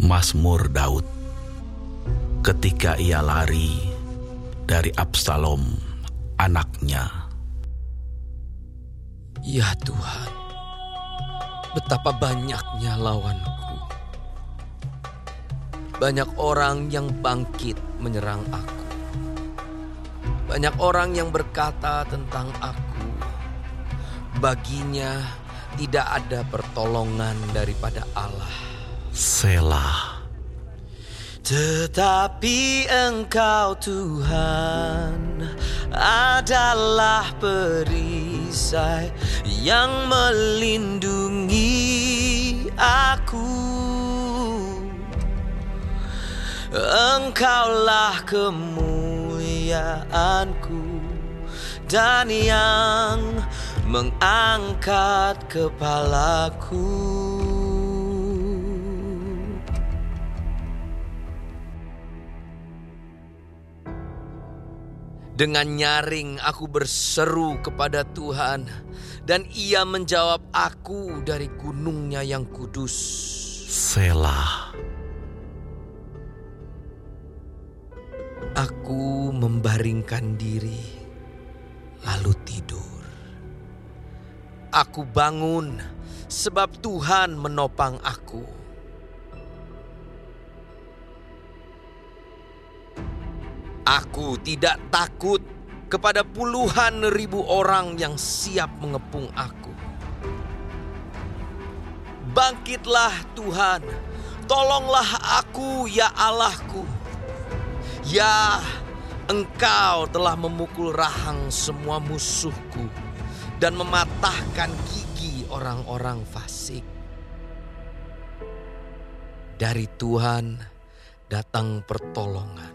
Mazmur Daud ketika ia lari dari Absalom anaknya. Ya Tuhan, betapa banyaknya lawanku. Banyak orang yang bangkit menyerang aku. Banyak orang yang berkata tentang aku. Baginya tidak ada pertolongan daripada Allah. Selah. Tetapi Engkau Tuhan adalah perisai yang melindungi aku. Engkaulah kemuliaanku dan yang mengangkat kepalaku. Dengan nyaring aku berseru kepada Tuhan dan ia menjawab aku dari gunungnya yang kudus. Selah. Aku membaringkan diri lalu tidur. Aku bangun sebab Tuhan menopang aku. Aku tidak takut kepada puluhan ribu orang yang siap mengepung aku. Bangkitlah Tuhan, tolonglah aku ya Allahku. Ya, Engkau telah memukul rahang semua musuhku dan mematahkan gigi orang-orang fasik. Dari Tuhan datang pertolongan.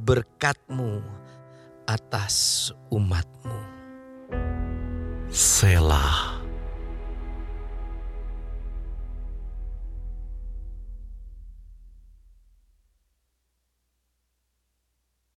Berkatmu atas umatmu. Selah.